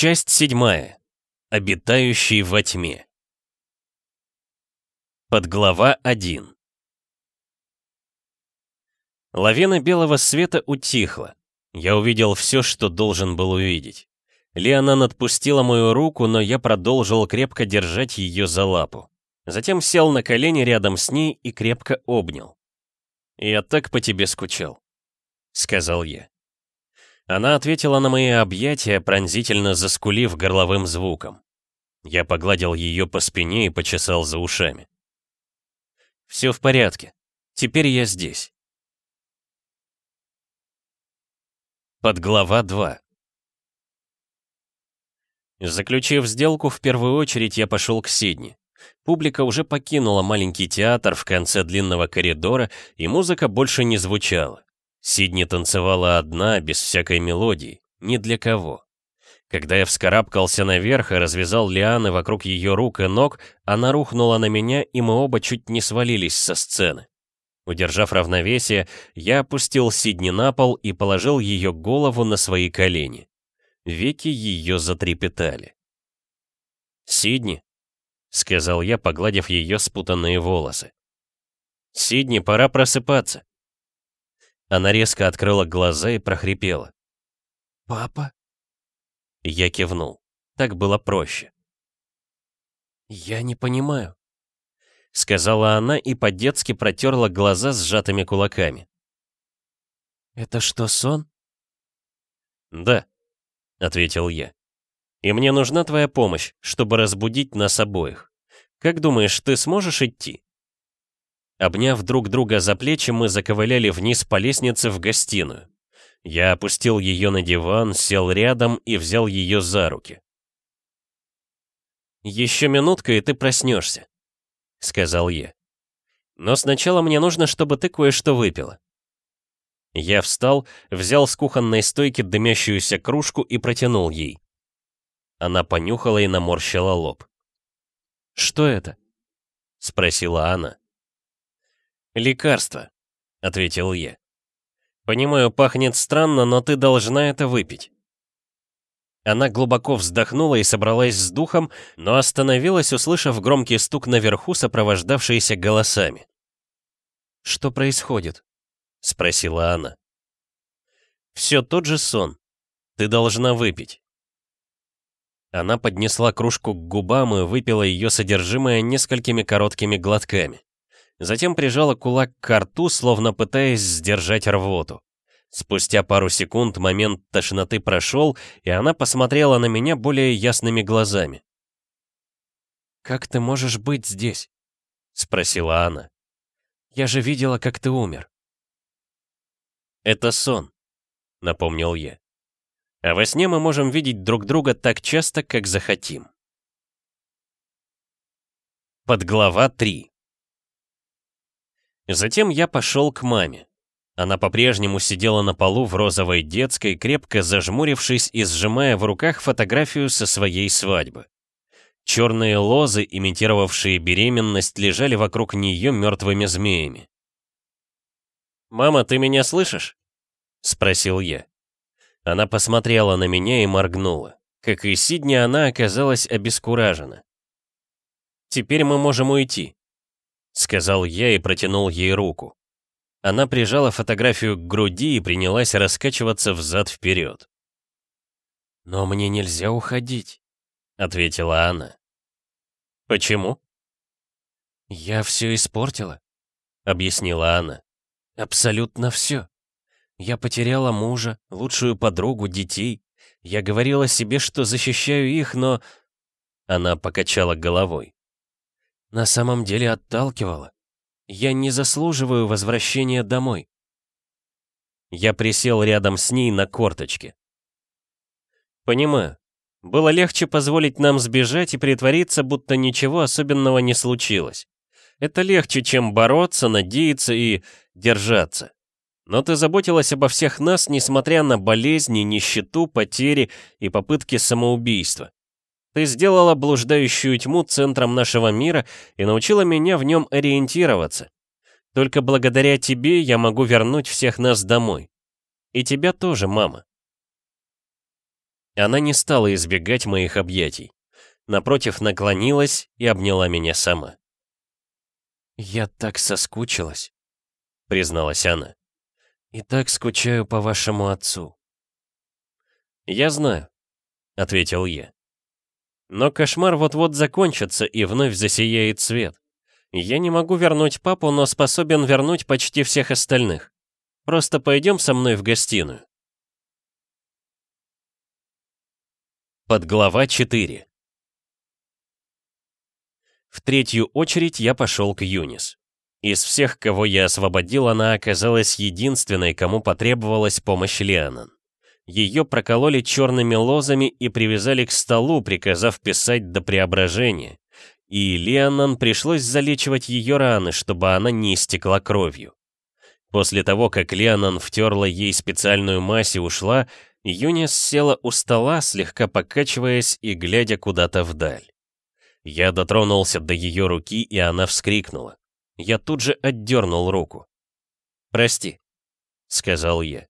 Часть седьмая. Обитающий во тьме. Подглава 1. Лавина белого света утихла. Я увидел все, что должен был увидеть. Леонан отпустила мою руку, но я продолжил крепко держать ее за лапу. Затем сел на колени рядом с ней и крепко обнял. «Я так по тебе скучал», — сказал я. Она ответила на мои объятия, пронзительно заскулив горловым звуком. Я погладил ее по спине и почесал за ушами. «Все в порядке. Теперь я здесь». Подглава 2 Заключив сделку, в первую очередь я пошел к Сидни. Публика уже покинула маленький театр в конце длинного коридора, и музыка больше не звучала. Сидни танцевала одна, без всякой мелодии, ни для кого. Когда я вскарабкался наверх и развязал лианы вокруг ее рук и ног, она рухнула на меня, и мы оба чуть не свалились со сцены. Удержав равновесие, я опустил Сидни на пол и положил ее голову на свои колени. Веки ее затрепетали. «Сидни», — сказал я, погладив ее спутанные волосы. «Сидни, пора просыпаться». Она резко открыла глаза и прохрипела. «Папа?» Я кивнул. Так было проще. «Я не понимаю», — сказала она и по-детски протерла глаза сжатыми кулаками. «Это что, сон?» «Да», — ответил я. «И мне нужна твоя помощь, чтобы разбудить нас обоих. Как думаешь, ты сможешь идти?» Обняв друг друга за плечи, мы заковыляли вниз по лестнице в гостиную. Я опустил ее на диван, сел рядом и взял ее за руки. «Еще минутка, и ты проснешься», — сказал я. «Но сначала мне нужно, чтобы ты кое-что выпила». Я встал, взял с кухонной стойки дымящуюся кружку и протянул ей. Она понюхала и наморщила лоб. «Что это?» — спросила она. «Лекарство», — ответил я. «Понимаю, пахнет странно, но ты должна это выпить». Она глубоко вздохнула и собралась с духом, но остановилась, услышав громкий стук наверху, сопровождавшийся голосами. «Что происходит?» — спросила она. «Все тот же сон. Ты должна выпить». Она поднесла кружку к губам и выпила ее содержимое несколькими короткими глотками. Затем прижала кулак к рту, словно пытаясь сдержать рвоту. Спустя пару секунд момент тошноты прошел, и она посмотрела на меня более ясными глазами. «Как ты можешь быть здесь?» — спросила она. «Я же видела, как ты умер». «Это сон», — напомнил я. «А во сне мы можем видеть друг друга так часто, как захотим». Подглава 3 Затем я пошел к маме. Она по-прежнему сидела на полу в розовой детской, крепко зажмурившись и сжимая в руках фотографию со своей свадьбы. Черные лозы, имитировавшие беременность, лежали вокруг нее мертвыми змеями. «Мама, ты меня слышишь?» — спросил я. Она посмотрела на меня и моргнула. Как и Сидни, она оказалась обескуражена. «Теперь мы можем уйти», сказал я и протянул ей руку. Она прижала фотографию к груди и принялась раскачиваться взад-вперед. «Но мне нельзя уходить», — ответила она. «Почему?» «Я все испортила», — объяснила она. «Абсолютно все. Я потеряла мужа, лучшую подругу, детей. Я говорила себе, что защищаю их, но...» Она покачала головой на самом деле отталкивала. Я не заслуживаю возвращения домой. Я присел рядом с ней на корточке. Понимаю. Было легче позволить нам сбежать и притвориться, будто ничего особенного не случилось. Это легче, чем бороться, надеяться и держаться. Но ты заботилась обо всех нас, несмотря на болезни, нищету, потери и попытки самоубийства. Ты сделала блуждающую тьму центром нашего мира и научила меня в нем ориентироваться. Только благодаря тебе я могу вернуть всех нас домой. И тебя тоже, мама. Она не стала избегать моих объятий. Напротив, наклонилась и обняла меня сама. «Я так соскучилась», — призналась она. «И так скучаю по вашему отцу». «Я знаю», — ответил я. «Но кошмар вот-вот закончится и вновь засияет свет. Я не могу вернуть папу, но способен вернуть почти всех остальных. Просто пойдем со мной в гостиную». Подглава 4 В третью очередь я пошел к Юнис. Из всех, кого я освободил, она оказалась единственной, кому потребовалась помощь Лианан. Ее прокололи черными лозами и привязали к столу, приказав писать до преображения. И Лианан пришлось залечивать ее раны, чтобы она не истекла кровью. После того, как Лианан втерла ей специальную мазь и ушла, Юнис села у стола, слегка покачиваясь и глядя куда-то вдаль. Я дотронулся до ее руки, и она вскрикнула. Я тут же отдернул руку. «Прости», — сказал я.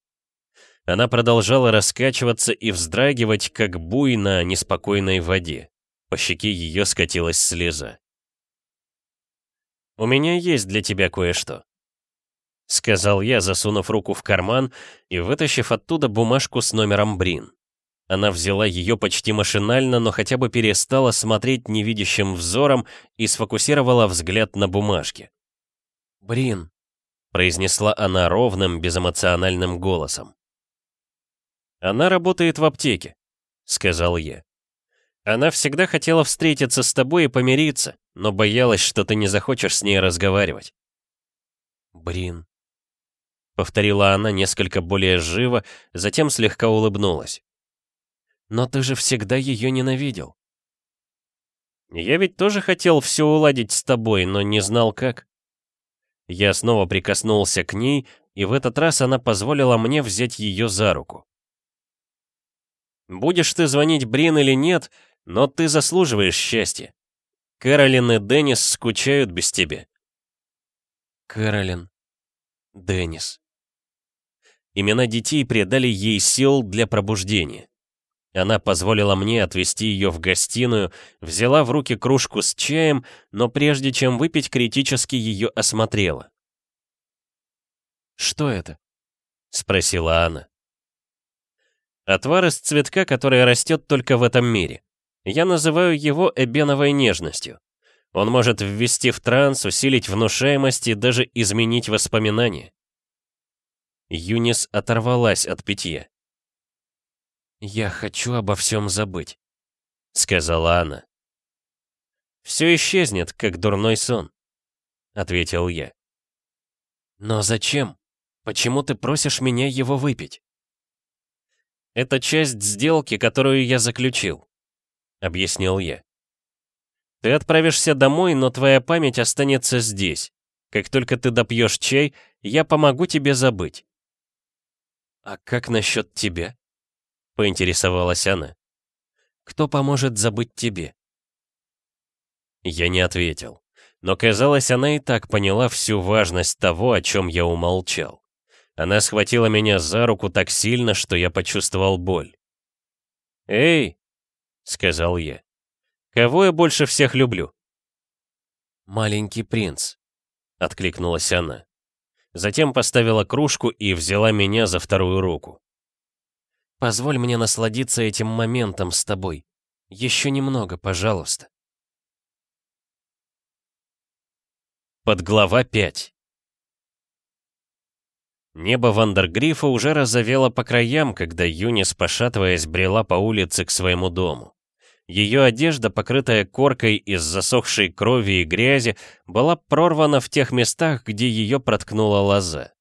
Она продолжала раскачиваться и вздрагивать, как буй на неспокойной воде. По щеке ее скатилась слеза. «У меня есть для тебя кое-что», — сказал я, засунув руку в карман и вытащив оттуда бумажку с номером Брин. Она взяла ее почти машинально, но хотя бы перестала смотреть невидящим взором и сфокусировала взгляд на бумажке. «Брин», — произнесла она ровным, безэмоциональным голосом. «Она работает в аптеке», — сказал я. «Она всегда хотела встретиться с тобой и помириться, но боялась, что ты не захочешь с ней разговаривать». «Брин», — повторила она несколько более живо, затем слегка улыбнулась. «Но ты же всегда ее ненавидел». «Я ведь тоже хотел все уладить с тобой, но не знал как». Я снова прикоснулся к ней, и в этот раз она позволила мне взять ее за руку. «Будешь ты звонить Брин или нет, но ты заслуживаешь счастья. Кэролин и Деннис скучают без тебя». Кэролин, Деннис. Имена детей придали ей сил для пробуждения. Она позволила мне отвезти ее в гостиную, взяла в руки кружку с чаем, но прежде чем выпить, критически ее осмотрела. «Что это?» — спросила она. «Отвар из цветка, который растет только в этом мире. Я называю его эбеновой нежностью. Он может ввести в транс, усилить внушаемость и даже изменить воспоминания». Юнис оторвалась от питья. «Я хочу обо всем забыть», — сказала она. «Все исчезнет, как дурной сон», — ответил я. «Но зачем? Почему ты просишь меня его выпить?» «Это часть сделки, которую я заключил», — объяснил я. «Ты отправишься домой, но твоя память останется здесь. Как только ты допьешь чай, я помогу тебе забыть». «А как насчет тебя?» поинтересовалась она. «Кто поможет забыть тебе?» Я не ответил. Но, казалось, она и так поняла всю важность того, о чем я умолчал. Она схватила меня за руку так сильно, что я почувствовал боль. «Эй!» — сказал я. «Кого я больше всех люблю?» «Маленький принц», — откликнулась она. Затем поставила кружку и взяла меня за вторую руку. Позволь мне насладиться этим моментом с тобой. Еще немного, пожалуйста. Подглава 5 Небо Вандергрифа уже разовело по краям, когда Юнис, пошатываясь, брела по улице к своему дому. Ее одежда, покрытая коркой из засохшей крови и грязи, была прорвана в тех местах, где ее проткнула лоза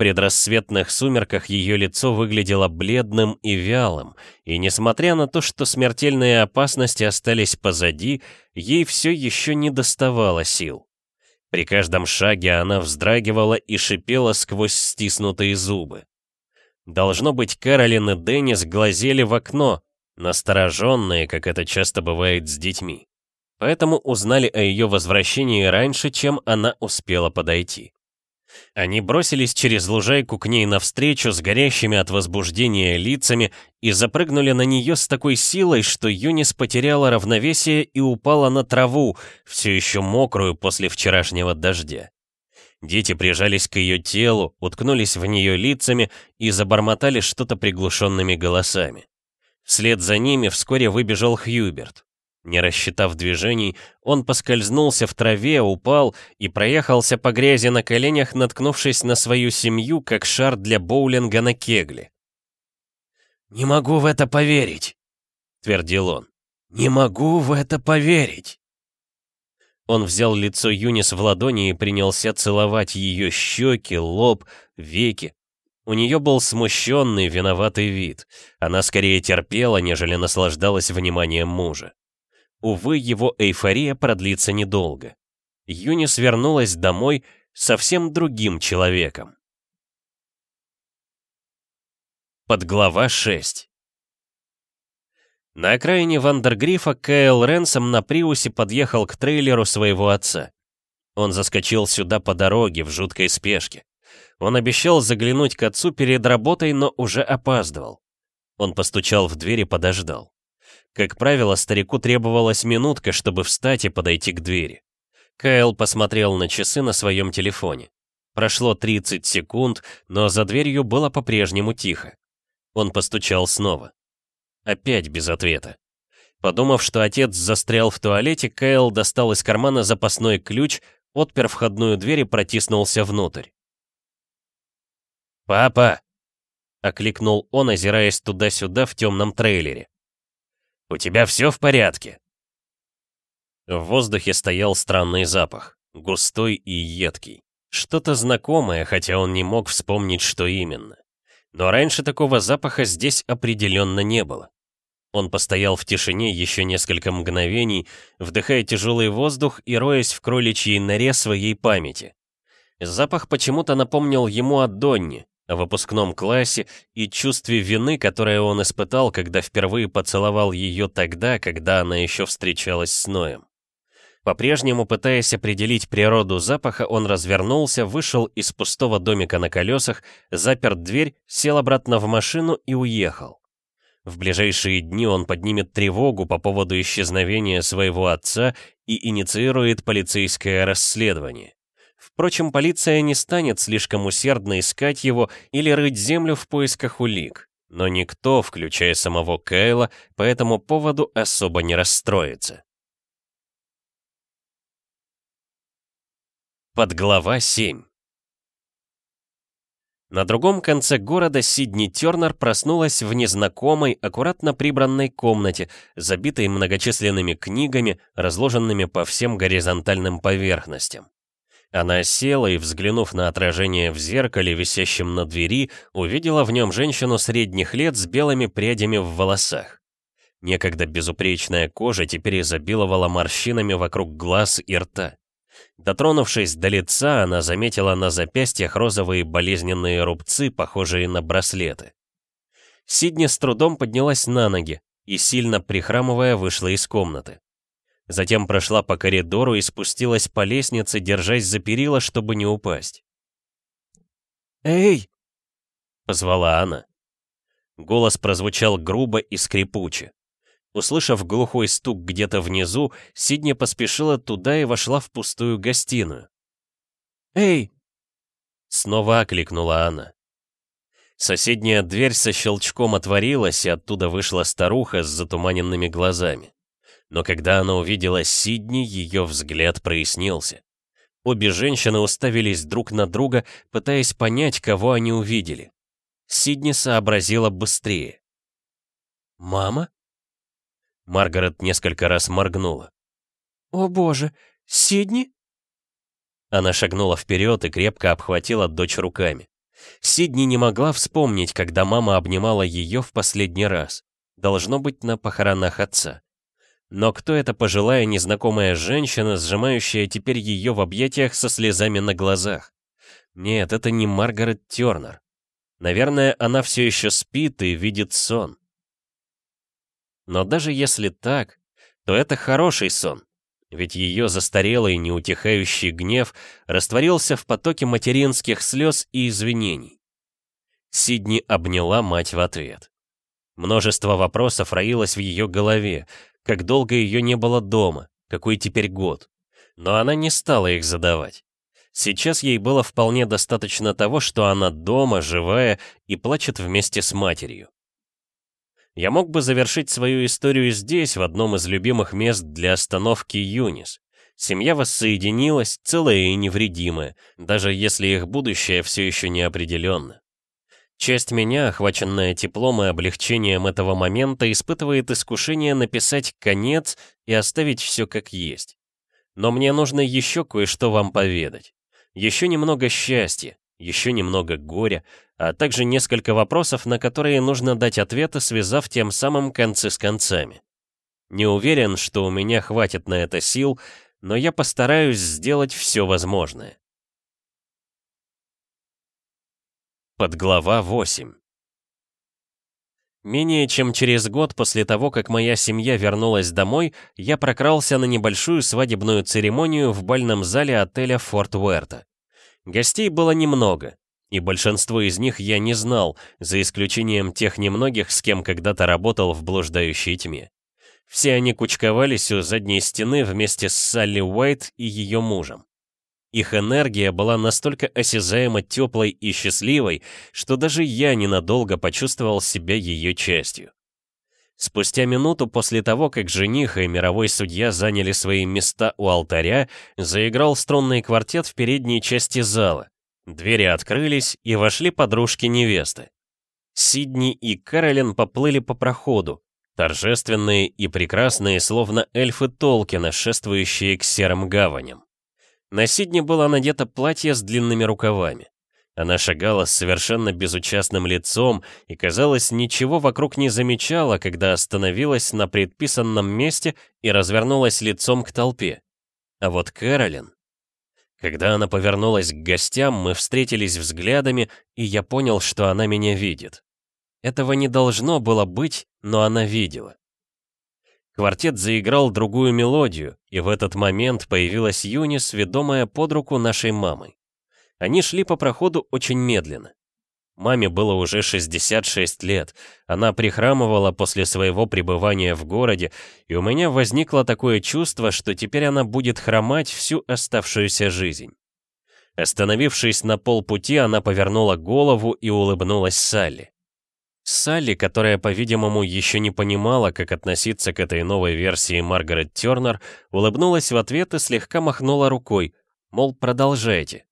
предрассветных сумерках ее лицо выглядело бледным и вялым, и несмотря на то, что смертельные опасности остались позади, ей все еще не доставало сил. При каждом шаге она вздрагивала и шипела сквозь стиснутые зубы. Должно быть, Каролин и Деннис глазели в окно, настороженные, как это часто бывает с детьми. Поэтому узнали о ее возвращении раньше, чем она успела подойти. Они бросились через лужайку к ней навстречу с горящими от возбуждения лицами и запрыгнули на нее с такой силой, что Юнис потеряла равновесие и упала на траву, все еще мокрую после вчерашнего дождя. Дети прижались к ее телу, уткнулись в нее лицами и забормотали что-то приглушенными голосами. Вслед за ними вскоре выбежал Хьюберт. Не рассчитав движений, он поскользнулся в траве, упал и проехался по грязи на коленях, наткнувшись на свою семью, как шар для боулинга на кегле. «Не могу в это поверить», — твердил он. «Не могу в это поверить». Он взял лицо Юнис в ладони и принялся целовать ее щеки, лоб, веки. У нее был смущенный, виноватый вид. Она скорее терпела, нежели наслаждалась вниманием мужа. Увы, его эйфория продлится недолго. Юнис вернулась домой совсем другим человеком. Подглава 6 На окраине Вандергрифа Кайл Ренсом на Приусе подъехал к трейлеру своего отца. Он заскочил сюда по дороге в жуткой спешке. Он обещал заглянуть к отцу перед работой, но уже опаздывал. Он постучал в дверь и подождал. Как правило, старику требовалась минутка, чтобы встать и подойти к двери. Кайл посмотрел на часы на своем телефоне. Прошло 30 секунд, но за дверью было по-прежнему тихо. Он постучал снова. Опять без ответа. Подумав, что отец застрял в туалете, Кайл достал из кармана запасной ключ, отпер входную дверь и протиснулся внутрь. «Папа!» — окликнул он, озираясь туда-сюда в темном трейлере. «У тебя все в порядке?» В воздухе стоял странный запах, густой и едкий. Что-то знакомое, хотя он не мог вспомнить, что именно. Но раньше такого запаха здесь определенно не было. Он постоял в тишине еще несколько мгновений, вдыхая тяжелый воздух и роясь в кроличьей норе своей памяти. Запах почему-то напомнил ему о Донне, о выпускном классе и чувстве вины, которое он испытал, когда впервые поцеловал ее тогда, когда она еще встречалась с Ноем. По-прежнему пытаясь определить природу запаха, он развернулся, вышел из пустого домика на колесах, запер дверь, сел обратно в машину и уехал. В ближайшие дни он поднимет тревогу по поводу исчезновения своего отца и инициирует полицейское расследование. Впрочем, полиция не станет слишком усердно искать его или рыть землю в поисках улик. Но никто, включая самого Кайла, по этому поводу особо не расстроится. Подглава 7 На другом конце города Сидни Тернер проснулась в незнакомой, аккуратно прибранной комнате, забитой многочисленными книгами, разложенными по всем горизонтальным поверхностям. Она села и, взглянув на отражение в зеркале, висящем на двери, увидела в нем женщину средних лет с белыми прядями в волосах. Некогда безупречная кожа теперь изобиловала морщинами вокруг глаз и рта. Дотронувшись до лица, она заметила на запястьях розовые болезненные рубцы, похожие на браслеты. Сидни с трудом поднялась на ноги и, сильно прихрамывая, вышла из комнаты. Затем прошла по коридору и спустилась по лестнице, держась за перила, чтобы не упасть. «Эй!» — позвала она. Голос прозвучал грубо и скрипуче. Услышав глухой стук где-то внизу, Сидни поспешила туда и вошла в пустую гостиную. «Эй!» Снова окликнула она. Соседняя дверь со щелчком отворилась, и оттуда вышла старуха с затуманенными глазами. Но когда она увидела Сидни, ее взгляд прояснился. Обе женщины уставились друг на друга, пытаясь понять, кого они увидели. Сидни сообразила быстрее. «Мама?» Маргарет несколько раз моргнула. «О боже, Сидни?» Она шагнула вперед и крепко обхватила дочь руками. Сидни не могла вспомнить, когда мама обнимала ее в последний раз. Должно быть, на похоронах отца. Но кто эта пожилая незнакомая женщина, сжимающая теперь ее в объятиях со слезами на глазах? Нет, это не Маргарет Тернер. Наверное, она все еще спит и видит сон. Но даже если так, то это хороший сон. ведь ее застарелый неутихающий гнев растворился в потоке материнских слез и извинений. Сидни обняла мать в ответ. Множество вопросов роилось в ее голове, как долго ее не было дома, какой теперь год. Но она не стала их задавать. Сейчас ей было вполне достаточно того, что она дома, живая и плачет вместе с матерью. Я мог бы завершить свою историю здесь, в одном из любимых мест для остановки Юнис. Семья воссоединилась, целая и невредимая, даже если их будущее все еще не определенно. Часть меня, охваченная теплом и облегчением этого момента, испытывает искушение написать конец и оставить все как есть. Но мне нужно еще кое-что вам поведать. Еще немного счастья, еще немного горя, а также несколько вопросов, на которые нужно дать ответы, связав тем самым концы с концами. Не уверен, что у меня хватит на это сил, но я постараюсь сделать все возможное. Подглава 8 Менее чем через год после того, как моя семья вернулась домой, я прокрался на небольшую свадебную церемонию в бальном зале отеля Форт Уэрта. Гостей было немного, и большинство из них я не знал, за исключением тех немногих, с кем когда-то работал в блуждающей тьме. Все они кучковались у задней стены вместе с Салли Уайт и ее мужем. Их энергия была настолько осязаемо теплой и счастливой, что даже я ненадолго почувствовал себя ее частью. Спустя минуту после того, как жених и мировой судья заняли свои места у алтаря, заиграл струнный квартет в передней части зала. Двери открылись, и вошли подружки невесты. Сидни и Каролин поплыли по проходу, торжественные и прекрасные, словно эльфы Толкина, шествующие к серым гаваням. На Сидне было надето платье с длинными рукавами. Она шагала с совершенно безучастным лицом и, казалось, ничего вокруг не замечала, когда остановилась на предписанном месте и развернулась лицом к толпе. А вот Кэролин... Когда она повернулась к гостям, мы встретились взглядами, и я понял, что она меня видит. Этого не должно было быть, но она видела. Квартет заиграл другую мелодию, и в этот момент появилась Юнис, ведомая под руку нашей мамой. Они шли по проходу очень медленно. Маме было уже 66 лет, она прихрамывала после своего пребывания в городе, и у меня возникло такое чувство, что теперь она будет хромать всю оставшуюся жизнь. Остановившись на полпути, она повернула голову и улыбнулась Салли. Салли, которая, по-видимому, еще не понимала, как относиться к этой новой версии Маргарет Тернер, улыбнулась в ответ и слегка махнула рукой, мол, продолжайте.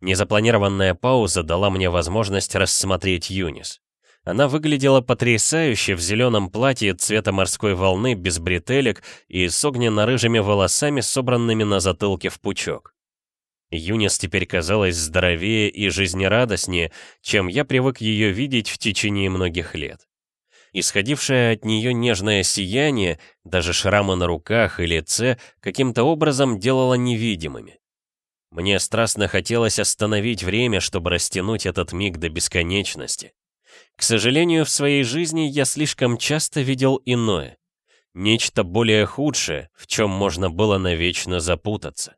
Незапланированная пауза дала мне возможность рассмотреть Юнис. Она выглядела потрясающе в зеленом платье цвета морской волны без бретелек и с огненно-рыжими волосами, собранными на затылке в пучок. Юнис теперь казалась здоровее и жизнерадостнее, чем я привык ее видеть в течение многих лет. Исходившее от нее нежное сияние, даже шрамы на руках и лице, каким-то образом делало невидимыми. Мне страстно хотелось остановить время, чтобы растянуть этот миг до бесконечности. К сожалению, в своей жизни я слишком часто видел иное. Нечто более худшее, в чем можно было навечно запутаться.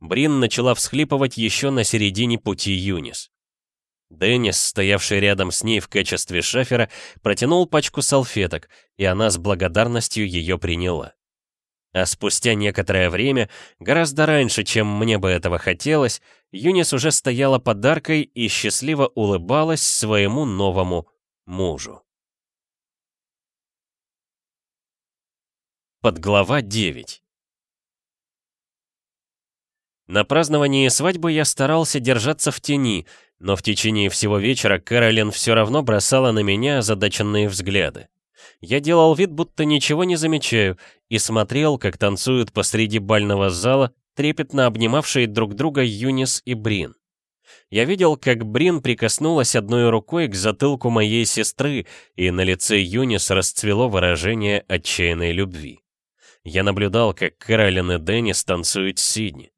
Брин начала всхлипывать еще на середине пути Юнис. Деннис, стоявший рядом с ней в качестве шафера, протянул пачку салфеток, и она с благодарностью ее приняла. А спустя некоторое время, гораздо раньше, чем мне бы этого хотелось, Юнис уже стояла подаркой и счастливо улыбалась своему новому мужу. Подглава 9 на праздновании свадьбы я старался держаться в тени, но в течение всего вечера Кэролин все равно бросала на меня озадаченные взгляды. Я делал вид, будто ничего не замечаю, и смотрел, как танцуют посреди бального зала, трепетно обнимавшие друг друга Юнис и Брин. Я видел, как Брин прикоснулась одной рукой к затылку моей сестры, и на лице Юнис расцвело выражение отчаянной любви. Я наблюдал, как Кэролин и Деннис танцуют Сидни.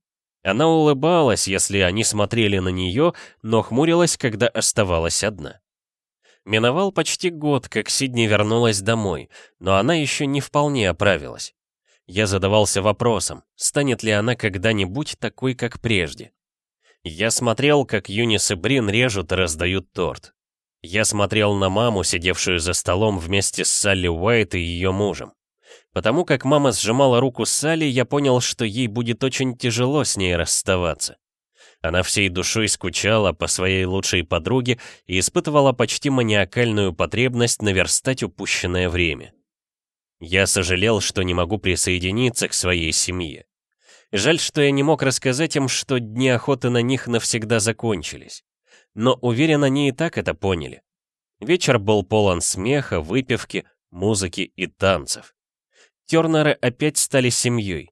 Она улыбалась, если они смотрели на нее, но хмурилась, когда оставалась одна. Миновал почти год, как Сидни вернулась домой, но она еще не вполне оправилась. Я задавался вопросом, станет ли она когда-нибудь такой, как прежде. Я смотрел, как Юнис и Брин режут и раздают торт. Я смотрел на маму, сидевшую за столом вместе с Салли Уайт и ее мужем. Потому как мама сжимала руку Салли, я понял, что ей будет очень тяжело с ней расставаться. Она всей душой скучала по своей лучшей подруге и испытывала почти маниакальную потребность наверстать упущенное время. Я сожалел, что не могу присоединиться к своей семье. Жаль, что я не мог рассказать им, что дни охоты на них навсегда закончились. Но уверен, они и так это поняли. Вечер был полон смеха, выпивки, музыки и танцев. Тернеры опять стали семьей.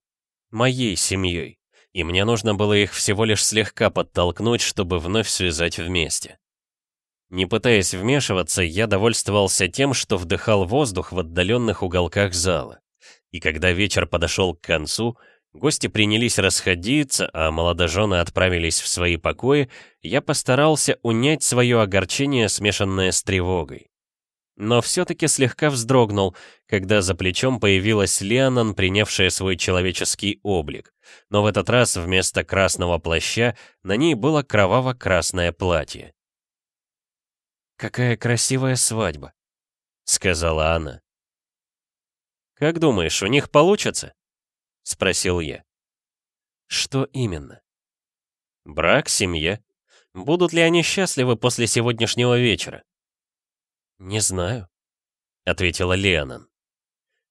Моей семьей. И мне нужно было их всего лишь слегка подтолкнуть, чтобы вновь связать вместе. Не пытаясь вмешиваться, я довольствовался тем, что вдыхал воздух в отдаленных уголках зала. И когда вечер подошел к концу, гости принялись расходиться, а молодожены отправились в свои покои, я постарался унять свое огорчение, смешанное с тревогой но все-таки слегка вздрогнул, когда за плечом появилась Леонан, принявшая свой человеческий облик. Но в этот раз вместо красного плаща на ней было кроваво-красное платье. «Какая красивая свадьба», — сказала она. «Как думаешь, у них получится?» — спросил я. «Что именно?» «Брак, семья. Будут ли они счастливы после сегодняшнего вечера?» «Не знаю», — ответила Леонан.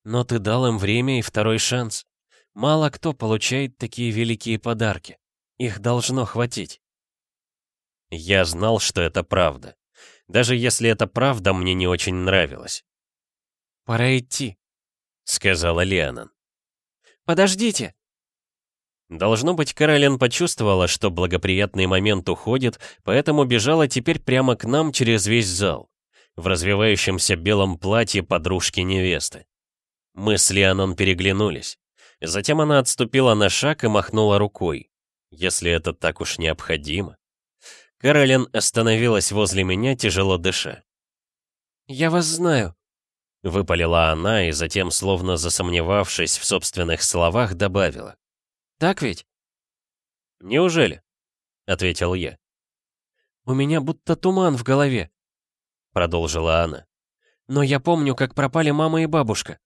«Но ты дал им время и второй шанс. Мало кто получает такие великие подарки. Их должно хватить». Я знал, что это правда. Даже если это правда, мне не очень нравилось. «Пора идти», — сказала Леонан. «Подождите!» Должно быть, Каролин почувствовала, что благоприятный момент уходит, поэтому бежала теперь прямо к нам через весь зал в развивающемся белом платье подружки невесты. Мы с Лианом переглянулись. Затем она отступила на шаг и махнула рукой. Если это так уж необходимо. Каролин остановилась возле меня, тяжело дыша. «Я вас знаю», — выпалила она и затем, словно засомневавшись в собственных словах, добавила. «Так ведь?» «Неужели?» — ответил я. «У меня будто туман в голове продолжила она. «Но я помню, как пропали мама и бабушка».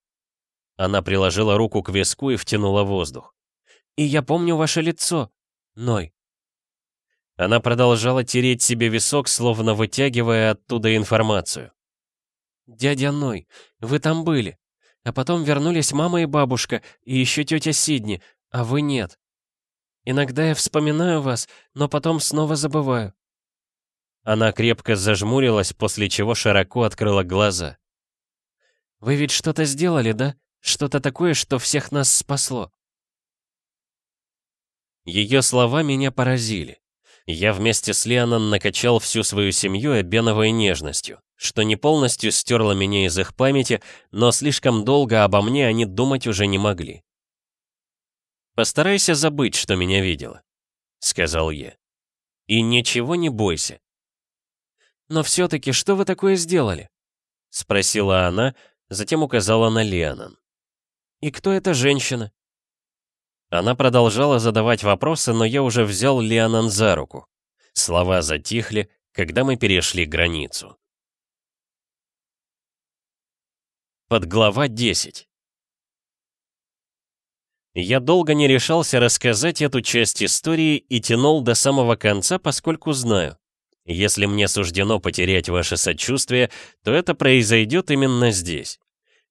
Она приложила руку к виску и втянула воздух. «И я помню ваше лицо, Ной». Она продолжала тереть себе висок, словно вытягивая оттуда информацию. «Дядя Ной, вы там были. А потом вернулись мама и бабушка, и еще тетя Сидни, а вы нет. Иногда я вспоминаю вас, но потом снова забываю. Она крепко зажмурилась, после чего широко открыла глаза. «Вы ведь что-то сделали, да? Что-то такое, что всех нас спасло?» Ее слова меня поразили. Я вместе с Леоном накачал всю свою семью обеновой нежностью, что не полностью стерло меня из их памяти, но слишком долго обо мне они думать уже не могли. «Постарайся забыть, что меня видела», — сказал я. «И ничего не бойся. «Но все-таки что вы такое сделали?» — спросила она, затем указала на Леонан. «И кто эта женщина?» Она продолжала задавать вопросы, но я уже взял Леонан за руку. Слова затихли, когда мы перешли границу. Подглава 10 Я долго не решался рассказать эту часть истории и тянул до самого конца, поскольку знаю. Если мне суждено потерять ваше сочувствие, то это произойдет именно здесь.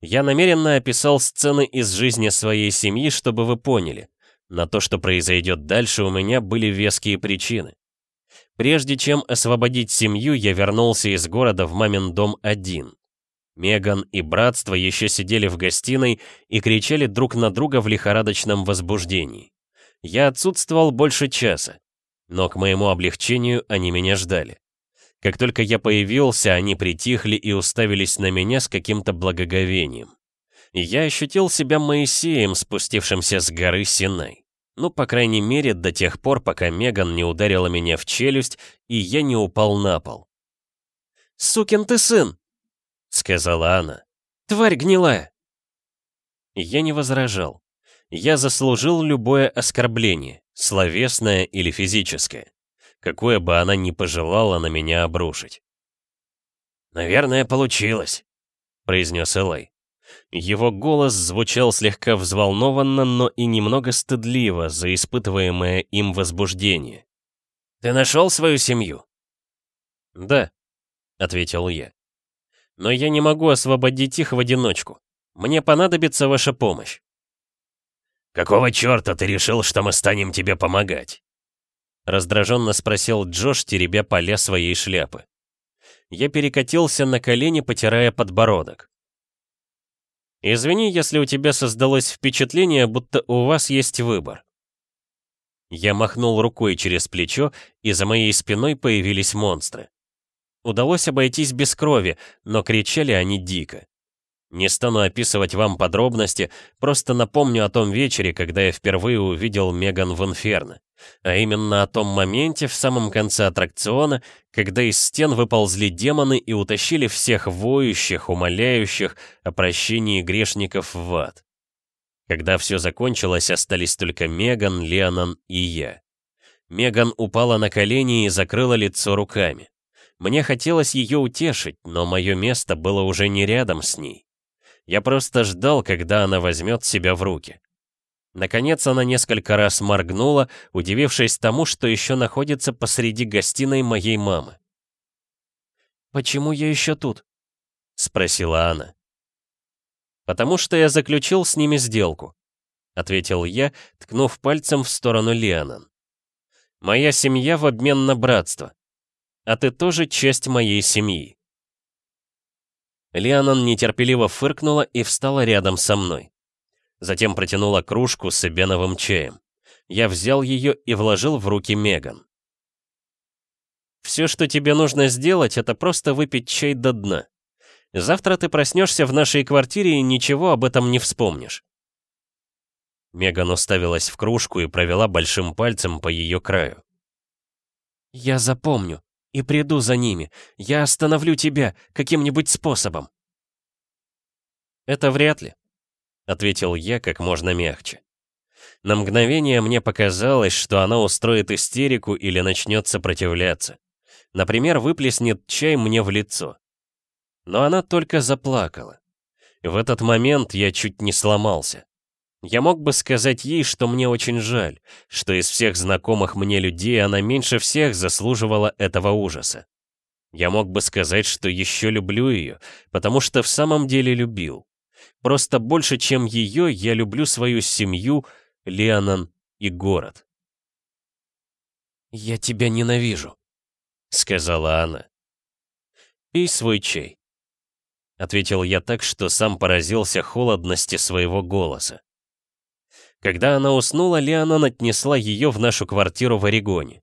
Я намеренно описал сцены из жизни своей семьи, чтобы вы поняли. На то, что произойдет дальше, у меня были веские причины. Прежде чем освободить семью, я вернулся из города в мамин дом один. Меган и братство еще сидели в гостиной и кричали друг на друга в лихорадочном возбуждении. Я отсутствовал больше часа. Но к моему облегчению они меня ждали. Как только я появился, они притихли и уставились на меня с каким-то благоговением. я ощутил себя Моисеем, спустившимся с горы Синай. Ну, по крайней мере, до тех пор, пока Меган не ударила меня в челюсть, и я не упал на пол. «Сукин ты сын!» — сказала она. «Тварь гнилая!» Я не возражал. Я заслужил любое оскорбление, словесное или физическое, какое бы она ни пожелала на меня обрушить. «Наверное, получилось», — произнес Элай. Его голос звучал слегка взволнованно, но и немного стыдливо за испытываемое им возбуждение. «Ты нашел свою семью?» «Да», — ответил я. «Но я не могу освободить их в одиночку. Мне понадобится ваша помощь». «Какого черта ты решил, что мы станем тебе помогать?» Раздраженно спросил Джош, теребя поля своей шляпы. Я перекатился на колени, потирая подбородок. «Извини, если у тебя создалось впечатление, будто у вас есть выбор». Я махнул рукой через плечо, и за моей спиной появились монстры. Удалось обойтись без крови, но кричали они дико. Не стану описывать вам подробности, просто напомню о том вечере, когда я впервые увидел Меган в Инферно. А именно о том моменте в самом конце аттракциона, когда из стен выползли демоны и утащили всех воющих, умоляющих о прощении грешников в ад. Когда все закончилось, остались только Меган, Леонан и я. Меган упала на колени и закрыла лицо руками. Мне хотелось ее утешить, но мое место было уже не рядом с ней. Я просто ждал, когда она возьмет себя в руки. Наконец она несколько раз моргнула, удивившись тому, что еще находится посреди гостиной моей мамы. «Почему я еще тут?» — спросила она. «Потому что я заключил с ними сделку», — ответил я, ткнув пальцем в сторону Леонан. «Моя семья в обмен на братство. А ты тоже часть моей семьи». Лианон нетерпеливо фыркнула и встала рядом со мной. Затем протянула кружку с эбеновым чаем. Я взял ее и вложил в руки Меган. «Все, что тебе нужно сделать, это просто выпить чай до дна. Завтра ты проснешься в нашей квартире и ничего об этом не вспомнишь». Меган уставилась в кружку и провела большим пальцем по ее краю. «Я запомню», и приду за ними. Я остановлю тебя каким-нибудь способом». «Это вряд ли», — ответил я как можно мягче. На мгновение мне показалось, что она устроит истерику или начнет сопротивляться. Например, выплеснет чай мне в лицо. Но она только заплакала. В этот момент я чуть не сломался. Я мог бы сказать ей, что мне очень жаль, что из всех знакомых мне людей она меньше всех заслуживала этого ужаса. Я мог бы сказать, что еще люблю ее, потому что в самом деле любил. Просто больше, чем ее, я люблю свою семью, Леонан и город. «Я тебя ненавижу», — сказала она. «Пей свой чай», — ответил я так, что сам поразился холодности своего голоса. Когда она уснула, Леонон отнесла ее в нашу квартиру в Орегоне.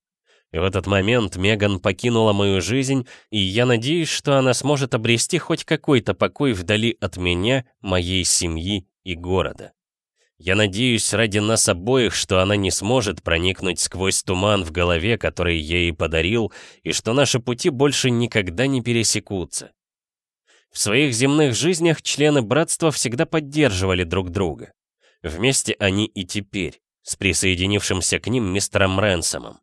В этот момент Меган покинула мою жизнь, и я надеюсь, что она сможет обрести хоть какой-то покой вдали от меня, моей семьи и города. Я надеюсь ради нас обоих, что она не сможет проникнуть сквозь туман в голове, который я ей подарил, и что наши пути больше никогда не пересекутся. В своих земных жизнях члены братства всегда поддерживали друг друга. Вместе они и теперь, с присоединившимся к ним мистером Рэнсомом.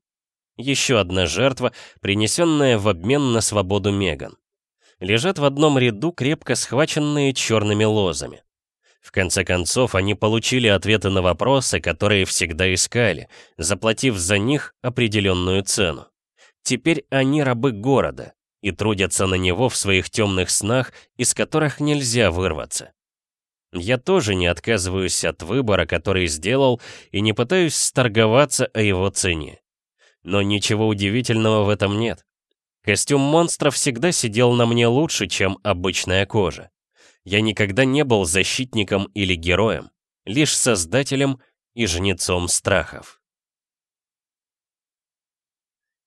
Еще одна жертва, принесенная в обмен на свободу Меган. Лежат в одном ряду крепко схваченные черными лозами. В конце концов, они получили ответы на вопросы, которые всегда искали, заплатив за них определенную цену. Теперь они рабы города и трудятся на него в своих темных снах, из которых нельзя вырваться. Я тоже не отказываюсь от выбора, который сделал, и не пытаюсь сторговаться о его цене. Но ничего удивительного в этом нет. Костюм монстра всегда сидел на мне лучше, чем обычная кожа. Я никогда не был защитником или героем, лишь создателем и жнецом страхов.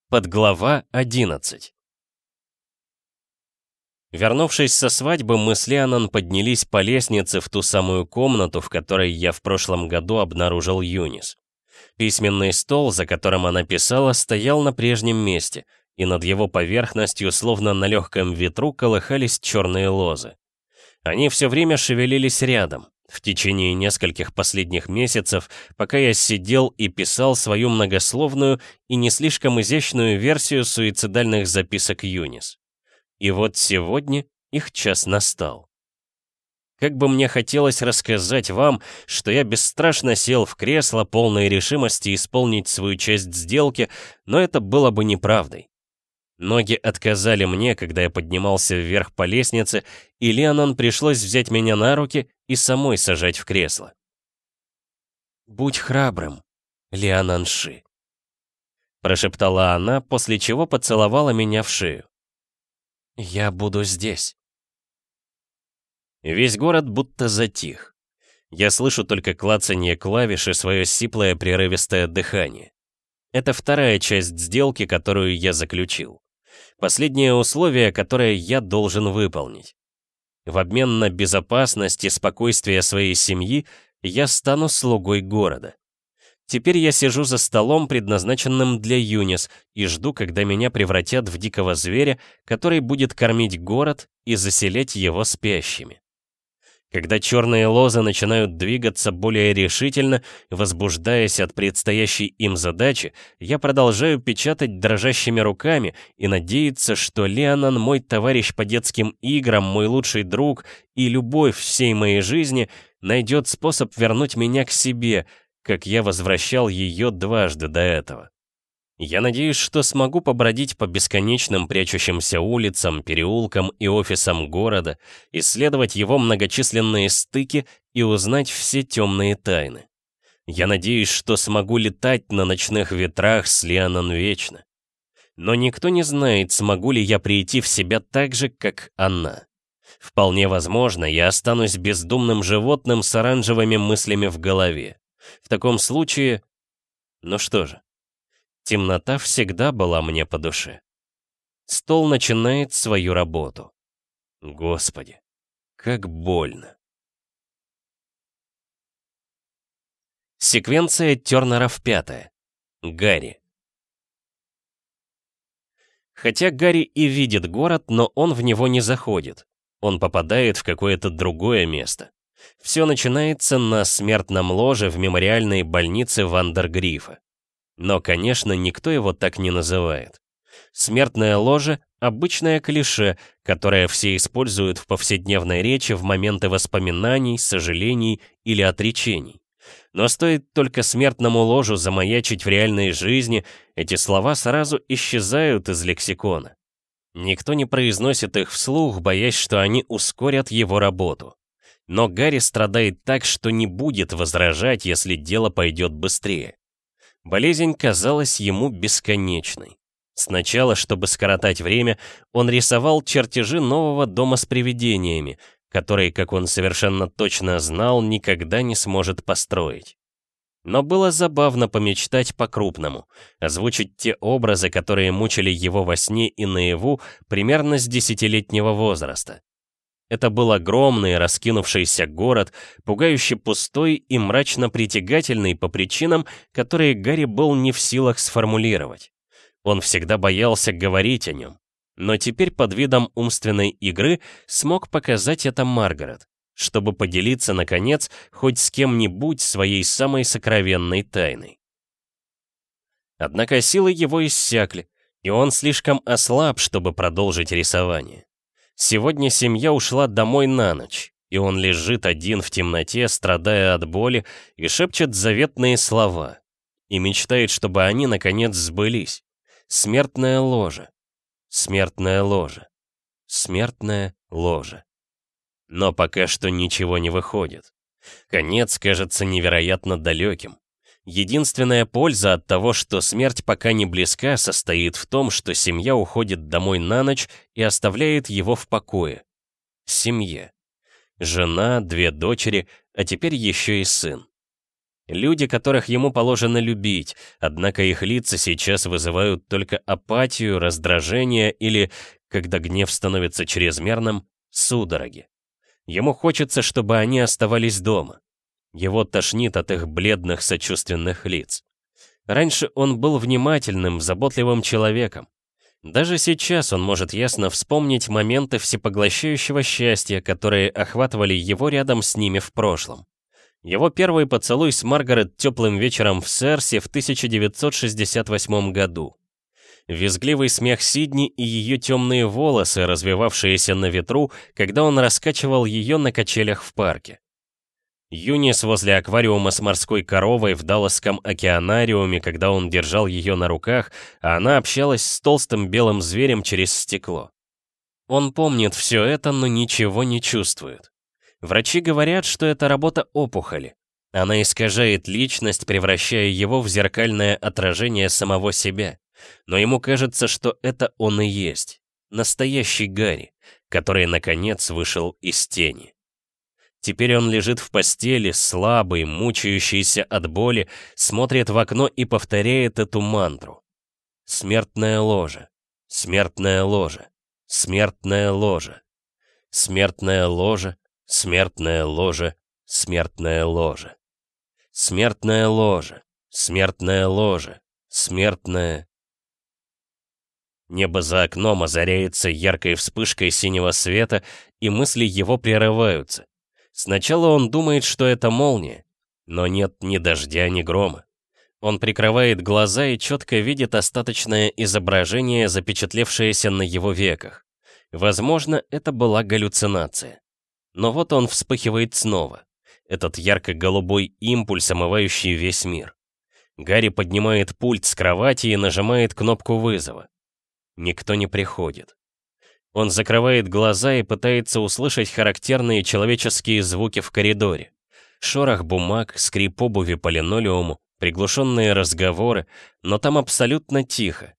Подглава 11 Вернувшись со свадьбы, мы с Леонан поднялись по лестнице в ту самую комнату, в которой я в прошлом году обнаружил Юнис. Письменный стол, за которым она писала, стоял на прежнем месте, и над его поверхностью, словно на легком ветру, колыхались черные лозы. Они все время шевелились рядом, В течение нескольких последних месяцев, пока я сидел и писал свою многословную и не слишком изящную версию суицидальных записок Юнис. И вот сегодня их час настал. Как бы мне хотелось рассказать вам, что я бесстрашно сел в кресло, полной решимости исполнить свою часть сделки, но это было бы неправдой. Ноги отказали мне, когда я поднимался вверх по лестнице, и Леонан пришлось взять меня на руки и самой сажать в кресло. «Будь храбрым, Леонан Ши», — прошептала она, после чего поцеловала меня в шею. «Я буду здесь». Весь город будто затих. Я слышу только клацанье клавиш и свое сиплое прерывистое дыхание. Это вторая часть сделки, которую я заключил. Последнее условие, которое я должен выполнить. В обмен на безопасность и спокойствие своей семьи я стану слугой города. Теперь я сижу за столом, предназначенным для Юнис, и жду, когда меня превратят в дикого зверя, который будет кормить город и заселять его спящими. Когда черные лозы начинают двигаться более решительно, возбуждаясь от предстоящей им задачи, я продолжаю печатать дрожащими руками и надеяться, что Леонан, мой товарищ по детским играм, мой лучший друг и любовь всей моей жизни, найдет способ вернуть меня к себе, как я возвращал ее дважды до этого. Я надеюсь, что смогу побродить по бесконечным прячущимся улицам, переулкам и офисам города, исследовать его многочисленные стыки и узнать все темные тайны. Я надеюсь, что смогу летать на ночных ветрах с Лианон вечно. Но никто не знает, смогу ли я прийти в себя так же, как она. Вполне возможно, я останусь бездумным животным с оранжевыми мыслями в голове. В таком случае... Ну что же, Темнота всегда была мне по душе. Стол начинает свою работу. Господи, как больно. Секвенция Тернера в пятое. Гарри. Хотя Гарри и видит город, но он в него не заходит. Он попадает в какое-то другое место. Все начинается на смертном ложе в мемориальной больнице Вандергрифа. Но, конечно, никто его так не называет. Смертное ложе — обычное клише, которое все используют в повседневной речи в моменты воспоминаний, сожалений или отречений. Но стоит только смертному ложу замаячить в реальной жизни, эти слова сразу исчезают из лексикона. Никто не произносит их вслух, боясь, что они ускорят его работу. Но Гарри страдает так, что не будет возражать, если дело пойдет быстрее. Болезнь казалась ему бесконечной. Сначала, чтобы скоротать время, он рисовал чертежи нового дома с привидениями, который, как он совершенно точно знал, никогда не сможет построить. Но было забавно помечтать по-крупному, озвучить те образы, которые мучили его во сне и наяву примерно с десятилетнего возраста. Это был огромный раскинувшийся город, пугающе пустой и мрачно притягательный по причинам, которые Гарри был не в силах сформулировать. Он всегда боялся говорить о нем. Но теперь под видом умственной игры смог показать это Маргарет, чтобы поделиться, наконец, хоть с кем-нибудь своей самой сокровенной тайной. Однако силы его иссякли, и он слишком ослаб, чтобы продолжить рисование. Сегодня семья ушла домой на ночь, и он лежит один в темноте, страдая от боли, и шепчет заветные слова. И мечтает, чтобы они, наконец, сбылись. Смертное ложе. Смертное ложе. Смертное ложе. Но пока что ничего не выходит. Конец кажется невероятно далеким. Единственная польза от того, что смерть пока не близка, состоит в том, что семья уходит домой на ночь и оставляет его в покое. Семье. Жена, две дочери, а теперь еще и сын. Люди, которых ему положено любить, однако их лица сейчас вызывают только апатию, раздражение или, когда гнев становится чрезмерным, судороги. Ему хочется, чтобы они оставались дома. Его тошнит от их бледных сочувственных лиц. Раньше он был внимательным, заботливым человеком. Даже сейчас он может ясно вспомнить моменты всепоглощающего счастья, которые охватывали его рядом с ними в прошлом. Его первый поцелуй с Маргарет теплым вечером в Серсе в 1968 году. Визгливый смех Сидни и ее темные волосы, развивавшиеся на ветру, когда он раскачивал ее на качелях в парке. Юнис возле аквариума с морской коровой в Далласском океанариуме, когда он держал ее на руках, а она общалась с толстым белым зверем через стекло. Он помнит все это, но ничего не чувствует. Врачи говорят, что это работа опухоли. Она искажает личность, превращая его в зеркальное отражение самого себя. Но ему кажется, что это он и есть. Настоящий Гарри, который, наконец, вышел из тени. Теперь он лежит в постели, слабый, мучающийся от боли, смотрит в окно и повторяет эту мантру. Смертная ложа, смертная ложа, смертная ложа, смертная ложа, смертная ложа, смертная ложа, смертная ложа, смертная ложа, смертная... Небо за окном озаряется яркой вспышкой синего света, и мысли его прерываются. Сначала он думает, что это молния, но нет ни дождя, ни грома. Он прикрывает глаза и четко видит остаточное изображение, запечатлевшееся на его веках. Возможно, это была галлюцинация. Но вот он вспыхивает снова. Этот ярко-голубой импульс, омывающий весь мир. Гарри поднимает пульт с кровати и нажимает кнопку вызова. Никто не приходит. Он закрывает глаза и пытается услышать характерные человеческие звуки в коридоре. Шорох бумаг, скрип обуви по линолеуму, приглушенные разговоры, но там абсолютно тихо.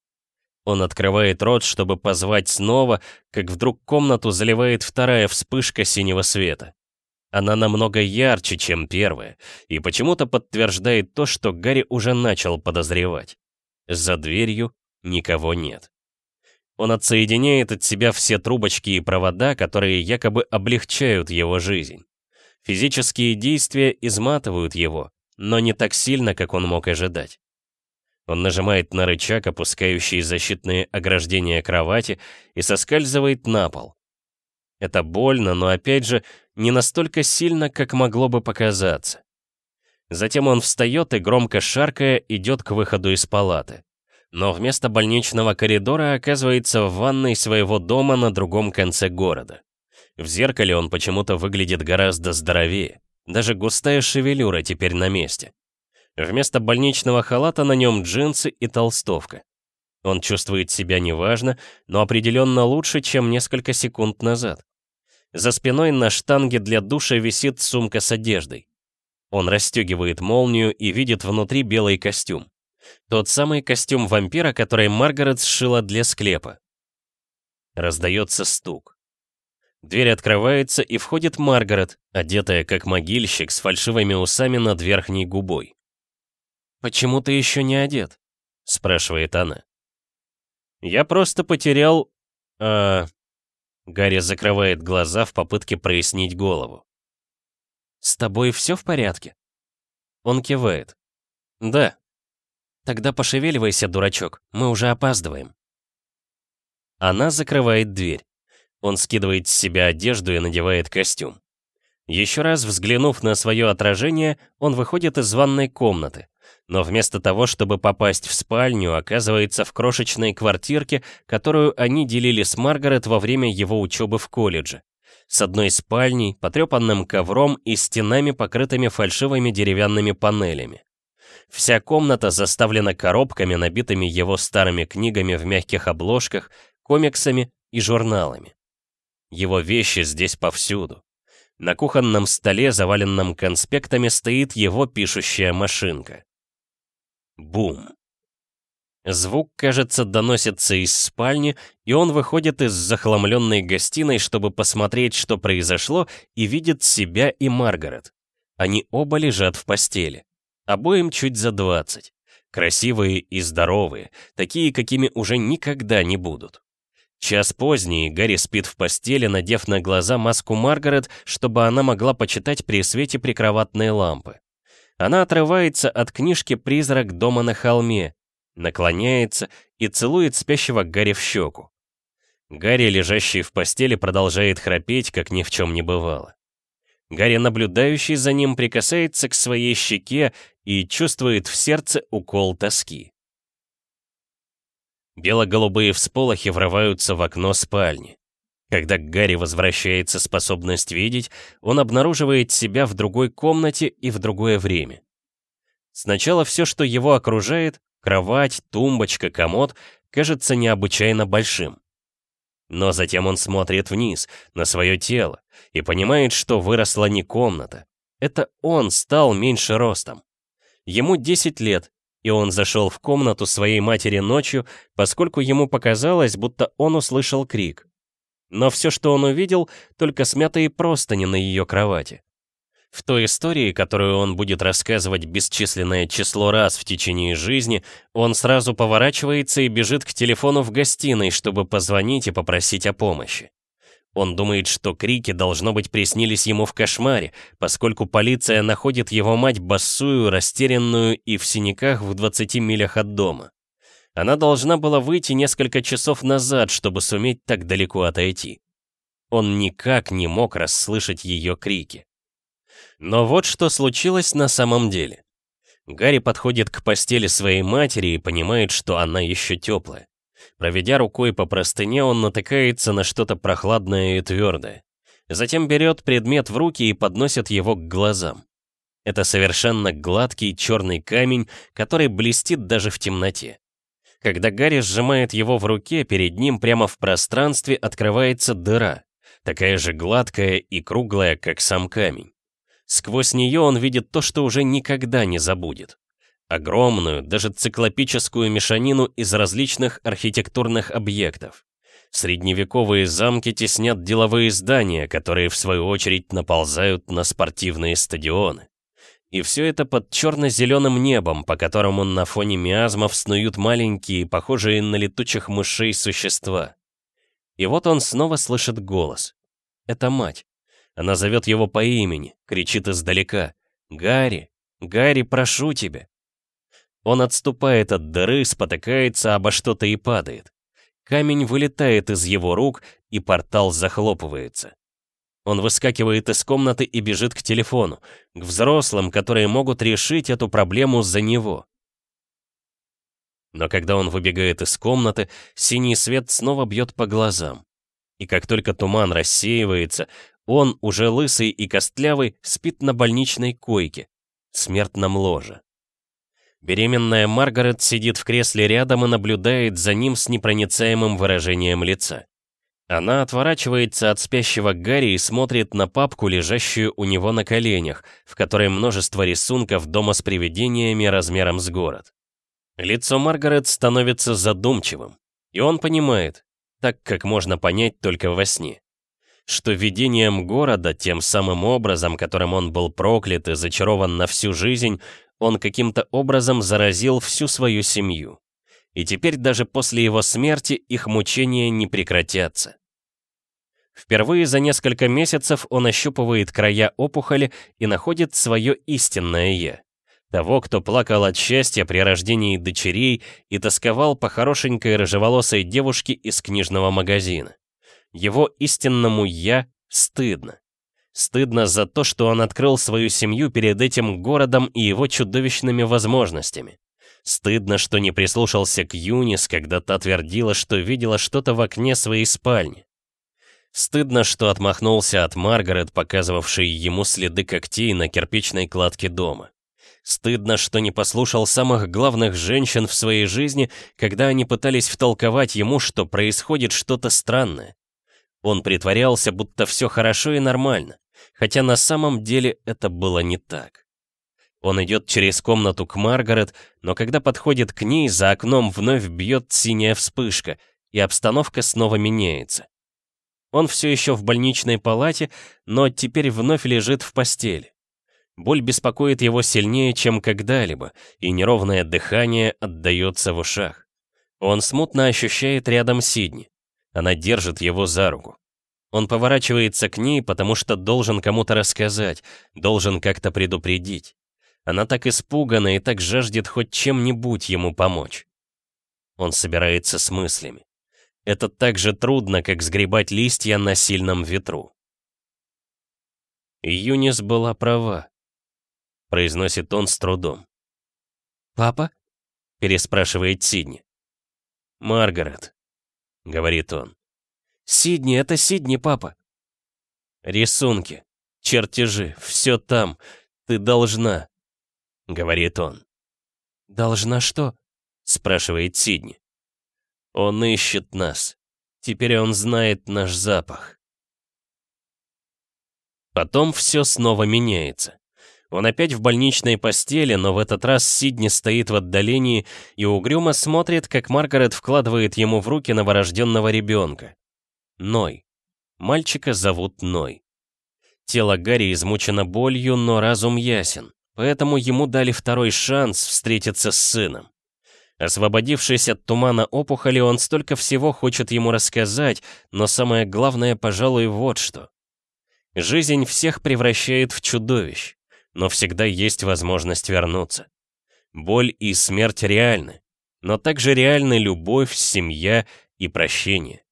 Он открывает рот, чтобы позвать снова, как вдруг комнату заливает вторая вспышка синего света. Она намного ярче, чем первая, и почему-то подтверждает то, что Гарри уже начал подозревать. За дверью никого нет. Он отсоединяет от себя все трубочки и провода, которые якобы облегчают его жизнь. Физические действия изматывают его, но не так сильно, как он мог ожидать. Он нажимает на рычаг, опускающий защитные ограждения кровати, и соскальзывает на пол. Это больно, но опять же, не настолько сильно, как могло бы показаться. Затем он встает и, громко шаркая, идет к выходу из палаты но вместо больничного коридора оказывается в ванной своего дома на другом конце города. В зеркале он почему-то выглядит гораздо здоровее. Даже густая шевелюра теперь на месте. Вместо больничного халата на нем джинсы и толстовка. Он чувствует себя неважно, но определенно лучше, чем несколько секунд назад. За спиной на штанге для душа висит сумка с одеждой. Он расстегивает молнию и видит внутри белый костюм. Тот самый костюм вампира, который Маргарет сшила для склепа. Раздается стук. Дверь открывается, и входит Маргарет, одетая как могильщик с фальшивыми усами над верхней губой. «Почему ты еще не одет?» — спрашивает она. «Я просто потерял...» а... Гарри закрывает глаза в попытке прояснить голову. «С тобой все в порядке?» Он кивает. «Да, «Тогда пошевеливайся, дурачок, мы уже опаздываем». Она закрывает дверь. Он скидывает с себя одежду и надевает костюм. Еще раз взглянув на свое отражение, он выходит из ванной комнаты. Но вместо того, чтобы попасть в спальню, оказывается в крошечной квартирке, которую они делили с Маргарет во время его учебы в колледже. С одной спальней, потрепанным ковром и стенами, покрытыми фальшивыми деревянными панелями. Вся комната заставлена коробками, набитыми его старыми книгами в мягких обложках, комиксами и журналами. Его вещи здесь повсюду. На кухонном столе, заваленном конспектами, стоит его пишущая машинка. Бум. Звук, кажется, доносится из спальни, и он выходит из захламленной гостиной, чтобы посмотреть, что произошло, и видит себя и Маргарет. Они оба лежат в постели. Обоим чуть за 20. Красивые и здоровые, такие, какими уже никогда не будут. Час поздний Гарри спит в постели, надев на глаза маску Маргарет, чтобы она могла почитать при свете прикроватной лампы. Она отрывается от книжки «Призрак дома на холме», наклоняется и целует спящего Гарри в щеку. Гарри, лежащий в постели, продолжает храпеть, как ни в чем не бывало. Гарри, наблюдающий за ним, прикасается к своей щеке и чувствует в сердце укол тоски. Бело-голубые всполохи врываются в окно спальни. Когда к Гарри возвращается способность видеть, он обнаруживает себя в другой комнате и в другое время. Сначала все, что его окружает, кровать, тумбочка, комод, кажется необычайно большим. Но затем он смотрит вниз, на свое тело, и понимает, что выросла не комната. Это он стал меньше ростом. Ему 10 лет, и он зашел в комнату своей матери ночью, поскольку ему показалось, будто он услышал крик. Но все, что он увидел, только смятые простыни на ее кровати. В той истории, которую он будет рассказывать бесчисленное число раз в течение жизни, он сразу поворачивается и бежит к телефону в гостиной, чтобы позвонить и попросить о помощи. Он думает, что крики, должно быть, приснились ему в кошмаре, поскольку полиция находит его мать босую, растерянную и в синяках в 20 милях от дома. Она должна была выйти несколько часов назад, чтобы суметь так далеко отойти. Он никак не мог расслышать ее крики. Но вот что случилось на самом деле. Гарри подходит к постели своей матери и понимает, что она еще теплая. Проведя рукой по простыне, он натыкается на что-то прохладное и твердое. Затем берет предмет в руки и подносит его к глазам. Это совершенно гладкий черный камень, который блестит даже в темноте. Когда Гарри сжимает его в руке, перед ним прямо в пространстве открывается дыра, такая же гладкая и круглая, как сам камень. Сквозь нее он видит то, что уже никогда не забудет. Огромную, даже циклопическую мешанину из различных архитектурных объектов. Средневековые замки теснят деловые здания, которые в свою очередь наползают на спортивные стадионы. И все это под черно-зеленым небом, по которому на фоне миазмов снуют маленькие, похожие на летучих мышей существа. И вот он снова слышит голос. Это мать. Она зовет его по имени, кричит издалека. «Гарри! Гарри, прошу тебя!» Он отступает от дыры, спотыкается обо что-то и падает. Камень вылетает из его рук, и портал захлопывается. Он выскакивает из комнаты и бежит к телефону, к взрослым, которые могут решить эту проблему за него. Но когда он выбегает из комнаты, синий свет снова бьет по глазам. И как только туман рассеивается, он, уже лысый и костлявый, спит на больничной койке, смертном ложе. Беременная Маргарет сидит в кресле рядом и наблюдает за ним с непроницаемым выражением лица. Она отворачивается от спящего Гарри и смотрит на папку, лежащую у него на коленях, в которой множество рисунков дома с привидениями размером с город. Лицо Маргарет становится задумчивым, и он понимает, так как можно понять только во сне, что видением города, тем самым образом, которым он был проклят и зачарован на всю жизнь, он каким-то образом заразил всю свою семью. И теперь даже после его смерти их мучения не прекратятся. Впервые за несколько месяцев он ощупывает края опухоли и находит свое истинное «я». Того, кто плакал от счастья при рождении дочерей и тосковал по хорошенькой рыжеволосой девушке из книжного магазина. Его истинному «я» стыдно. Стыдно за то, что он открыл свою семью перед этим городом и его чудовищными возможностями. Стыдно, что не прислушался к Юнис, когда та твердила, что видела что-то в окне своей спальни. Стыдно, что отмахнулся от Маргарет, показывавшей ему следы когтей на кирпичной кладке дома. Стыдно, что не послушал самых главных женщин в своей жизни, когда они пытались втолковать ему, что происходит что-то странное. Он притворялся, будто все хорошо и нормально хотя на самом деле это было не так. Он идет через комнату к Маргарет, но когда подходит к ней, за окном вновь бьет синяя вспышка, и обстановка снова меняется. Он все еще в больничной палате, но теперь вновь лежит в постели. Боль беспокоит его сильнее, чем когда-либо, и неровное дыхание отдается в ушах. Он смутно ощущает рядом Сидни. Она держит его за руку. Он поворачивается к ней, потому что должен кому-то рассказать, должен как-то предупредить. Она так испугана и так жаждет хоть чем-нибудь ему помочь. Он собирается с мыслями. Это так же трудно, как сгребать листья на сильном ветру. Юнис была права, произносит он с трудом. «Папа?» — переспрашивает Сидни. «Маргарет», — говорит он. «Сидни, это Сидни, папа». «Рисунки, чертежи, все там. Ты должна», — говорит он. «Должна что?» — спрашивает Сидни. «Он ищет нас. Теперь он знает наш запах». Потом все снова меняется. Он опять в больничной постели, но в этот раз Сидни стоит в отдалении и угрюмо смотрит, как Маргарет вкладывает ему в руки новорожденного ребенка. Ной. Мальчика зовут Ной. Тело Гарри измучено болью, но разум ясен, поэтому ему дали второй шанс встретиться с сыном. Освободившись от тумана опухоли, он столько всего хочет ему рассказать, но самое главное, пожалуй, вот что. Жизнь всех превращает в чудовищ но всегда есть возможность вернуться. Боль и смерть реальны, но также реальны любовь, семья и прощение.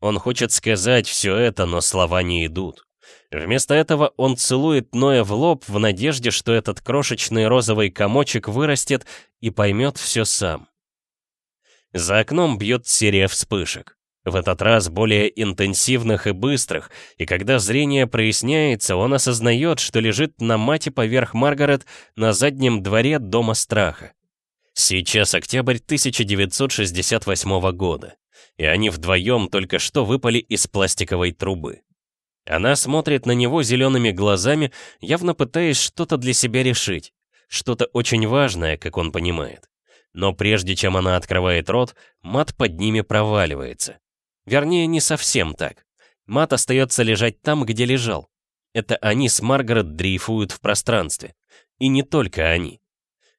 Он хочет сказать все это, но слова не идут. Вместо этого он целует Ноя в лоб в надежде, что этот крошечный розовый комочек вырастет и поймет все сам. За окном бьет серия вспышек. В этот раз более интенсивных и быстрых, и когда зрение проясняется, он осознает, что лежит на мате поверх Маргарет на заднем дворе Дома Страха. Сейчас октябрь 1968 года, и они вдвоем только что выпали из пластиковой трубы. Она смотрит на него зелеными глазами, явно пытаясь что-то для себя решить, что-то очень важное, как он понимает. Но прежде чем она открывает рот, мат под ними проваливается. Вернее, не совсем так. Мат остается лежать там, где лежал. Это они с Маргарет дрейфуют в пространстве. И не только они.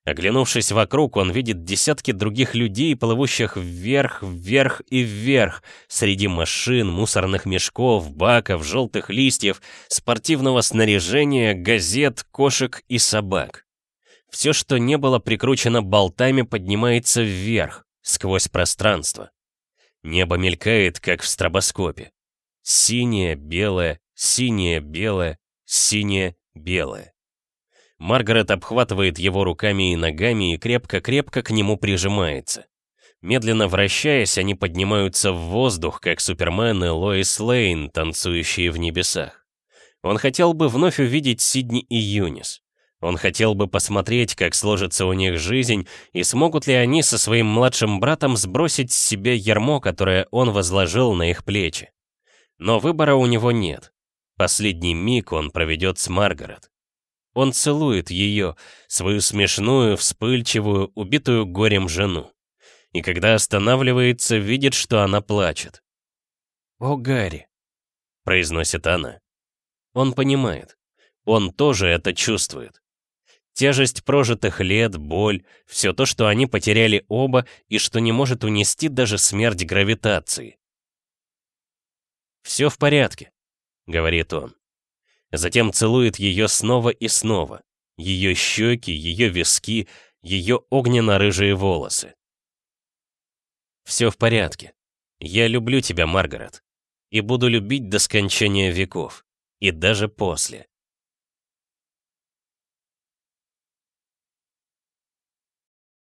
Оглянувшись вокруг, он видит десятки других людей, плывущих вверх, вверх и вверх, среди машин, мусорных мешков, баков, желтых листьев, спортивного снаряжения, газет, кошек и собак. Все, что не было прикручено болтами, поднимается вверх, сквозь пространство. Небо мелькает, как в стробоскопе. Синее, белое, синее, белое, синее, белое. Маргарет обхватывает его руками и ногами и крепко-крепко к нему прижимается. Медленно вращаясь, они поднимаются в воздух, как Супермен и Лоис Лейн, танцующие в небесах. Он хотел бы вновь увидеть Сидни и Юнис. Он хотел бы посмотреть, как сложится у них жизнь, и смогут ли они со своим младшим братом сбросить с себя ярмо, которое он возложил на их плечи. Но выбора у него нет. Последний миг он проведет с Маргарет. Он целует ее, свою смешную, вспыльчивую, убитую горем жену. И когда останавливается, видит, что она плачет. «О, Гарри!» — произносит она. Он понимает. Он тоже это чувствует. Тяжесть прожитых лет, боль, все то, что они потеряли оба и что не может унести даже смерть гравитации. «Все в порядке», — говорит он. Затем целует ее снова и снова. Ее щеки, ее виски, ее огненно-рыжие волосы. «Все в порядке. Я люблю тебя, Маргарет. И буду любить до скончания веков. И даже после».